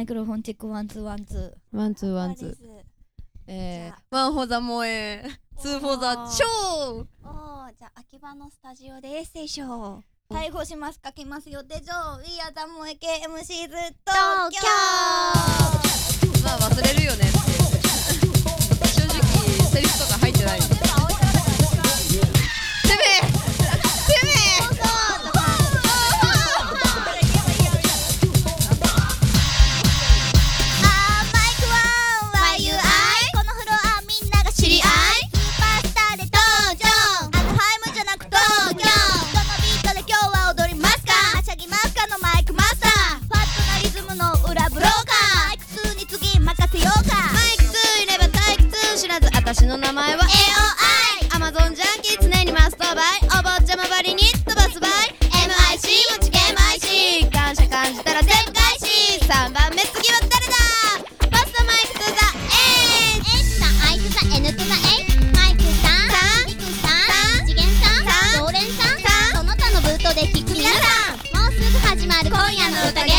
microphone check one two one two one two one two。えー、ワンフォーザ萌えツーフォーザ超。おーじゃあ秋葉のスタジオでエッセイショー。ー逮捕しますかけますよ。手錠 We are the 萌え系 MC ズ東京らず私の名前は AOI アマゾンジャンキー常にマスターバイ。お坊ちゃまばりに飛ばす場合 MIC 持ちゲーム IC 感謝感じたら全部返し。3番目次は誰だ？パスタマイクトゥザさんさ N とさ A マイクさん。ミクさん。次元さん。常連さん。その他のブートで聞く皆さん。もうすぐ始まる今夜の宴